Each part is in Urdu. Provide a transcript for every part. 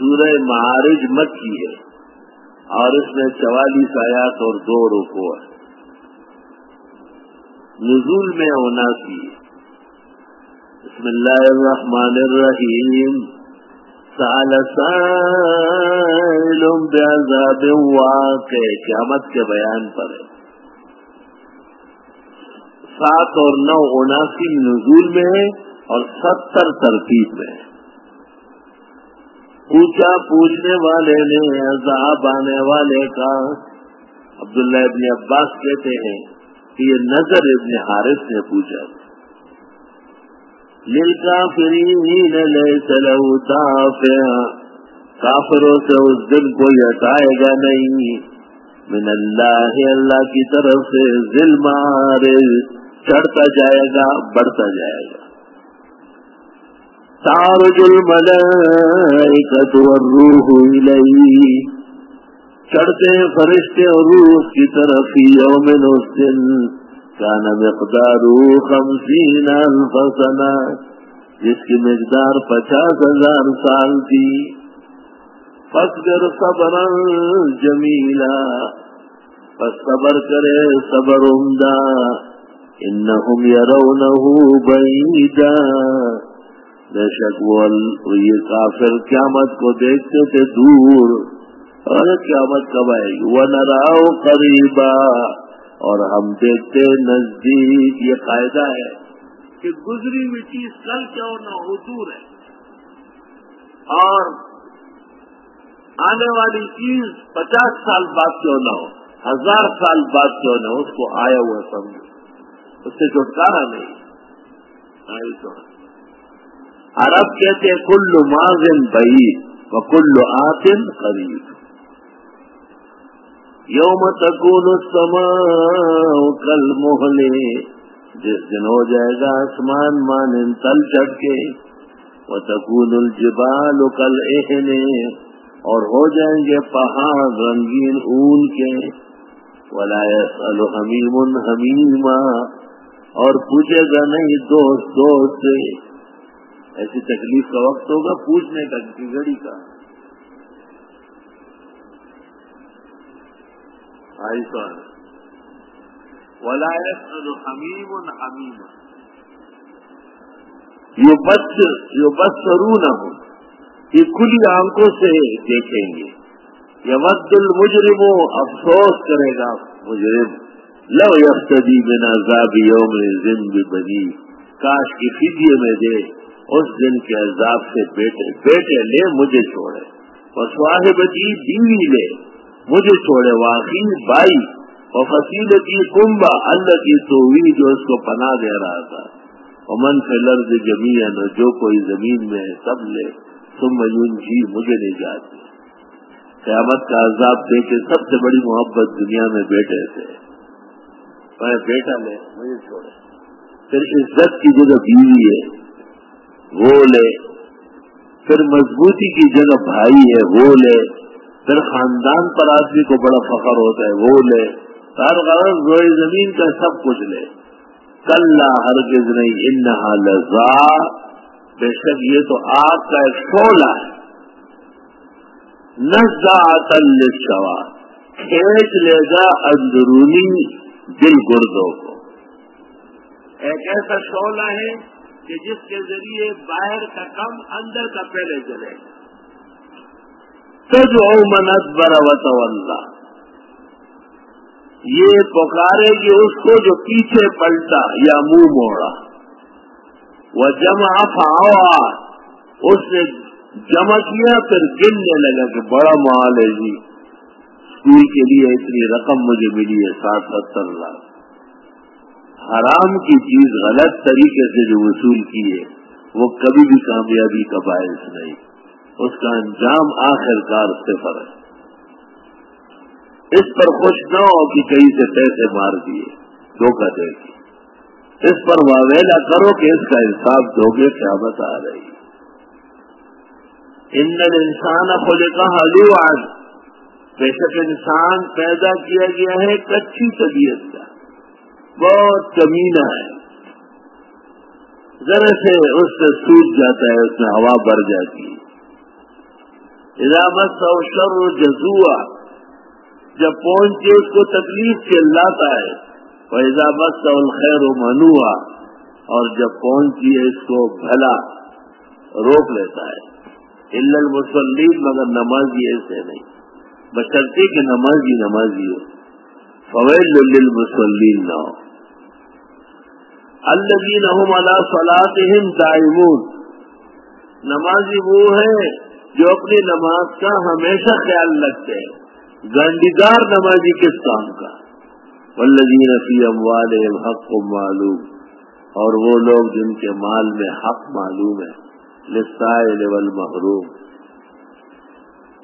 سورہ معارج مکی ہے اور اس میں چوالیس آیات اور دو رکو ہے نزول میں اناسی بسم اللہ الرحمن الرحیم۔ سال سائل بعذاب واقع۔ قیامت کے بیان پر ہے۔ سات اور نو اناسی نزول میں ہے اور ستر ترتیب میں ہے۔ پوچھا پوچھنے والے نے عذاب آنے والے کا۔ عبداللہ ابن عباس کہتے ہیں کہ یہ نظر ابن حارث نے پوچھا۔ لل کافرین لیس لہو دافع کافروں سے اس دن کوئی ہٹائے گا نہیں۔ من اللہ اللہ کی طرف سے ظلم چڑھتا جائے گا، بڑھتا جائے گا۔ تارج الملائکت والروح الیہ چڑھتے ہیں فرشتے اور روح کی طرف یوم اس دن کان مقدار خمسین الف سنہ. جس کی مقدار پچاس ہزار سال تھی. فصبر صبر جمیلا. پس صبر کرے صبر عمدہ. انہم یرونہو بعیدا بے شک وہ یہ کافر قیامت کو دیکھتے تھے دور، اور قیامت کب آئے گی؟ وہ نراؤ قریبا اور ہم دیکھتے نزدیک، یہ قاعدہ ہے کہ گزری ہوئی چیز کل کیوں نہ ہو دور ہے۔ اور آنے والی چیز پچاس سال بعد کیوں نہ ہو؟ ہزار سال بعد کیوں نہ ہو؟ اس کو آیا ہوا سمجھو۔ اس سے چھٹکارا نہیں۔ تو۔ عرب کہتے ہیں کل ماضن بعید و کل آتن قریب. یوم تکون السماء کل محلے جس دن ہو جائے گا آسمان مان تل چڑھ کے. وہ تکون الجبال کل اہنے اور ہو جائیں گے پہاڑ رنگین اون کے. ولا حمیم حمیما، اور پوچھے گا نہیں دوست دوست سے. ایسی تکلیف کا وقت ہوگا، پوچھنے کا گھڑی کا۔ ولایت حمیم حمیم یہ بس یہ بس رو نہ ہو یہ کھلی آنکھوں سے دیکھیں گے۔ یہ وقت المجرم، افسوس کرے گا مجرم۔ لو یفتدی بنا عذاب یوم ذم بنی کاش کی فیڈیو میں دے۔ اس دن کے عذاب سے بیٹے بیٹے لے، مجھے چھوڑے۔ اور صاحبتی بیوی لے، مجھے چھوڑے۔ واقعی بائی۔ اور فصیل کی کنبا اللہ کی توی جو اس کو پناہ دے رہا تھا۔ امن سے لرز جمیان جو کوئی زمین میں ہے، سب لے۔ تم میون جی مجھے نہیں جاتی قیامت کا عذاب دے کے سب سے بڑی محبت دنیا میں بیٹے تھے میں بیٹا لے، مجھے چھوڑے۔ پھر عزت کی جگہ بیوی ہے۔ وہ لے۔ پھر مضبوطی کی جگہ بھائی ہے، وہ لے۔ پھر خاندان پر آدمی کو بڑا فخر ہوتا ہے، وہ لے۔ ہر غرض روئے زمین کا سب کچھ لے۔ کل ہرگز نہیں، انہا لذا۔ بے شک یہ تو آپ کا ایک شولہ ہے۔ نزا شوا کھینچ لے گا اندرونی دل گردوں کو۔ ایک ایسا شعلہ ہے کہ جس کے ذریعے باہر کا کم اندر کا پہلے چلے۔ تو جو منت برت یہ پکارے گی اس کو جو پیچھے پلٹا یا منہ موڑا۔ وہ جمع فاوا اس نے جمع کیا، پھر گننے لگا کہ بڑا مال ہے جی۔ اسکول کے لیے اتنی رقم مجھے ملی ہے، ساٹھ ستر لاکھ۔ حرام کی چیز غلط طریقے سے جو وصول کی ہے، وہ کبھی بھی کامیابی کا باعث نہیں۔ اس کا انجام آخر کار صفر ہے۔ اس پر خوش نہ ہو کہ کہیں سے پیسے مار دیے، دھوکہ دے گی اس پر واویلا کرو کہ اس کا انصاف دو گے کیا بتا رہی۔ ان انسان خود کا حلو آج بے شک انسان پیدا کیا گیا ہے کچی طبیعت کا۔ بہت کمینہ ہے۔ ذرا سے اس سے سوٹ جاتا ہے، اس میں ہوا بھر جاتی ہے۔ ادامت شر جزوا جب پہنچے اس کو تکلیف چلاتا ہے۔ وہ ادامت خیر و منوا اور جب پہنچی ہے اس کو بھلا روک لیتا ہے۔ المسلیم مگر نمازی ایسے نہیں۔ بشرطی کہ نمازی نمازی ہو۔ فویل للمسلین نہ ہو اللہ صلاحم دائمون۔ نمازی وہ ہے جو اپنی نماز کا ہمیشہ خیال رکھتے ہیں۔ گنڈیدار نمازی کس کام کا؟ ولدین فی اموال حق کو معلوم۔ اور وہ لوگ جن کے مال میں حق معلوم ہے۔ لسائل والمحروم۔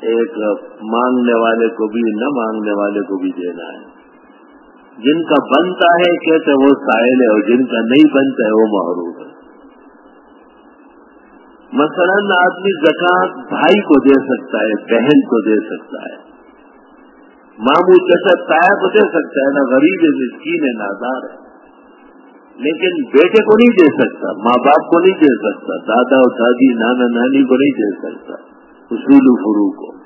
ایک مانگنے والے کو بھی نہ مانگنے والے کو بھی دینا ہے۔ جن کا بنتا ہے، کہتے وہ سائل ہے، اور جن کا نہیں بنتا ہے، وہ محروم ہے۔ مثلا آدمی زکات بھائی کو دے سکتا ہے، بہن کو دے سکتا ہے۔ مامو جیسا تایا کو دے سکتا ہے، نہ غریب ہے مسکین ہے نادار ہے۔ لیکن بیٹے کو نہیں دے سکتا، ماں باپ کو نہیں دے سکتا، دادا اور دادی، نانا نانی کو نہیں دے سکتا، اصول فرو کو۔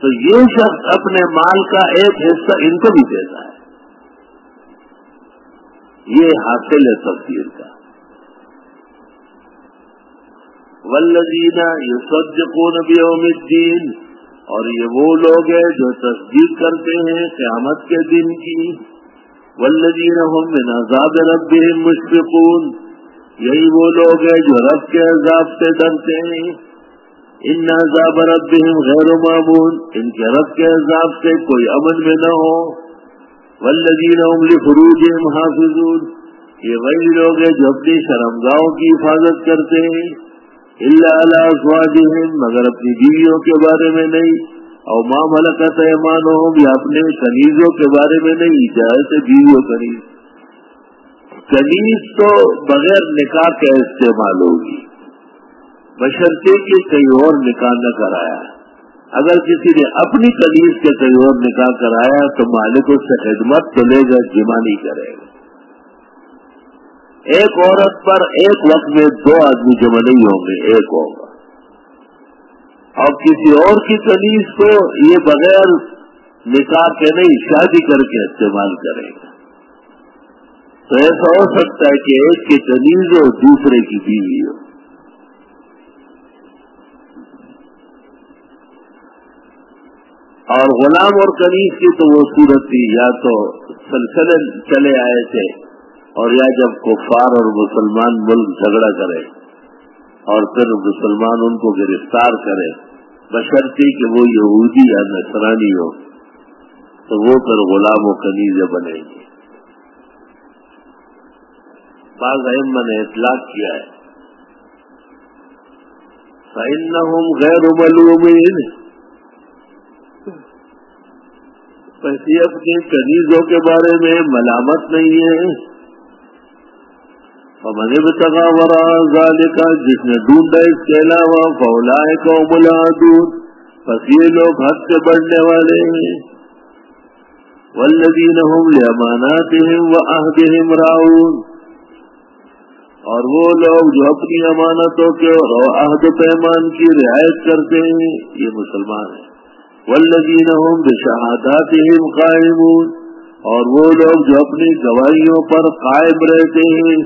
تو یہ شخص اپنے مال کا ایک حصہ ان کو بھی دیتا ہے۔ یہ حاصل ہے تفصیل کا۔ ولدینہ یہ سب کو نبی الدین اور یہ وہ لوگ ہیں جو تصدیق کرتے ہیں قیامت کے دن کی۔ ولدین ہوں میں نازاد رب مشفقون، یہی وہ لوگ ہیں جو رب کے عذاب سے ڈرتے ہیں۔ ان عذاب ربهم غیر معمول، ان کے رب کے عذاب سے کوئی امن میں نہ ہو۔ ولدین فروج حافظون۔ یہ وہی لوگ ہیں جو اپنی شرمگاہوں کی حفاظت کرتے ہیں۔ اللہ علیہ مگر اپنی بیویوں کے بارے میں نہیں۔ اور ماں ملکت ایمان ہو یا اپنے کنیزوں کے بارے میں نہیں جیسے بیویوں کنیز۔ کنیز تو بغیر نکاح کا استعمال ہوگی۔ بشرطے کے کئی اور نکاح نہ کرایا۔ اگر کسی نے اپنی کنیز کے کئی اور نکاح کرایا تو مالک اس سے خدمت تو لے گا جمع نہیں کرے گا۔ ایک عورت پر ایک وقت میں دو آدمی جمع نہیں ہوں گے، ایک ہوگا۔ اور کسی اور کی کنیز کو یہ بغیر نکاح کے نہیں، شادی کر کے استعمال کرے گا۔ تو ایسا ہو سکتا ہے کہ ایک کی کنیز ہو دوسرے کی بیوی ہو۔ اور غلام اور کنیز کی تو وہ صورت تھی، یا تو سلسلے چلے آئے تھے اور یا جب کفار اور مسلمان ملک جھگڑا کرے اور پھر مسلمان ان کو گرفتار کرے بشرطی کہ وہ یہودی یا نسرانی ہو، تو وہ پھر غلام و کنیز بنے گی۔ بعض احمد نے اطلاق کیا ہے۔ غیر ملومین حیثیت کے کنیزوں کے بارے میں ملامت نہیں ہے۔ ہمیں بھی ذالے کا جس نے ڈھونڈا اس کے علاوہ فولا ہے کو ملا بس یہ لوگ حد سے بڑھنے والے ہیں۔ ولدین ہوں لمانات وہ عہدہم اور وہ لوگ جو اپنی امانتوں کے اور عہد پیمان کی رعایت کرتے ہیں، یہ مسلمان ہیں۔ والذین هم بشہاداتهم قائمون، اور وہ لوگ جو اپنی گواہیوں پر قائم رہتے ہیں۔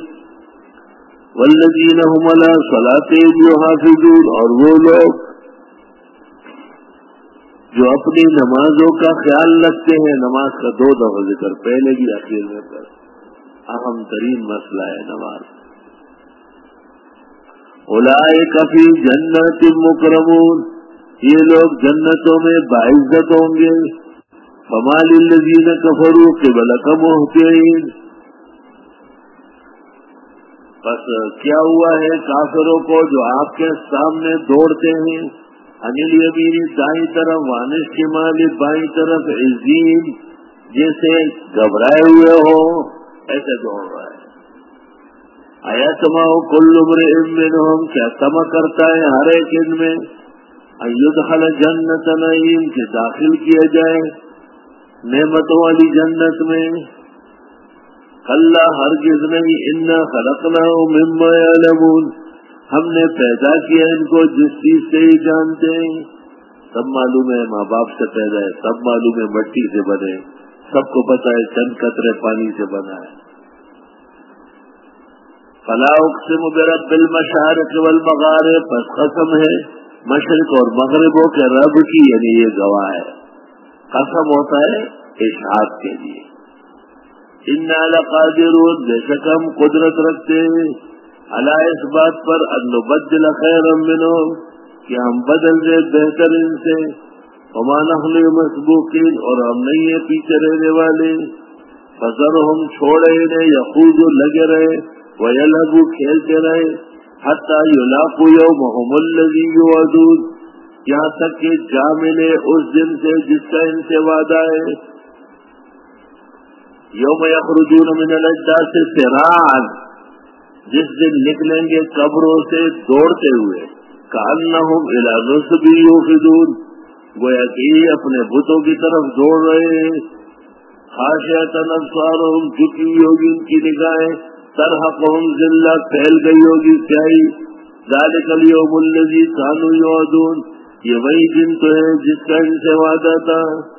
والذین هم على صلاتهم يحافظون اور وہ لوگ جو اپنی نمازوں کا خیال رکھتے ہیں۔ نماز کا دو دفعہ ذکر پہلے بھی اخیر میں کر اہم ترین مسئلہ ہے نماز۔ اولائے کفی جنت مکرمون یہ لوگ جنتوں میں باعزت ہوں گے۔ کمال الزین کفرو کے بلکم ہوتے بس کیا ہوا ہے کافروں کو جو آپ کے سامنے دوڑتے ہیں؟ انل یبینی دائیں طرف وانش کے مالک بائیں طرف، عظیم جیسے گھبرائے ہوئے ہو ایسے دوڑ رہا ہے۔ آیا تما کل عمر ان کیا تما کرتا ہے ہر ایک ان میں؟ ایدخل جنت نعیم کے داخل کیا جائے نعمتوں والی جنت میں۔ اللہ ہرگز نہیں ان خلقنا مما يعلمون ہم نے پیدا کیا ان کو، جس چیز سے ہی جانتے ہیں۔ سب معلوم ہے، ماں باپ سے پیدا ہے، سب معلوم ہے، مٹی سے بنے۔ سب کو پتا ہے، چند قطرے پانی سے بنا ہے۔ فلاح سے مبرب بل مشارق والمغارب پس قسم ہے۔ مشرق اور مغربوں کے رب کی یعنی یہ گواہ ہے۔ قسم ہوتا ہے اشہاد کے لیے۔ ان قادر بے شک ہم قدرت رکھتے ہیں۔ اللہ اس بات پر بدل خیر منو کہ ہم بدل دے بہتر ان سے۔ ہمان مسبوقین اور ہم نہیں ہیں پیچھے رہنے والے۔ فضر ہم چھوڑے انہیں یا خود لگے رہے وہ لگو کھیلتے رہے۔ حتیٰ یلاقو یوم محمد الذی یوعدون، یہاں تک کہ جا ملے اس دن سے جس کا ان سے وعدہ ہے۔ یوم یخرجون من الاجداث سران جس دن نکلیں گے قبروں سے دوڑتے ہوئے، کانہم الى نصب یوفدون، گویا کہ اپنے بتوں کی طرف دوڑ رہے ہیں۔ خاشعتن ابصارہم، جھکی ہوگی ان کی نگاہیں ترحقہم ذلہ پھیل گئی ہوگی سیاہی۔ ذالک اليوم الذی كانوا یعدون۔ یہ وہی دن تو ہے جس کا ان سے وعدہ تھا۔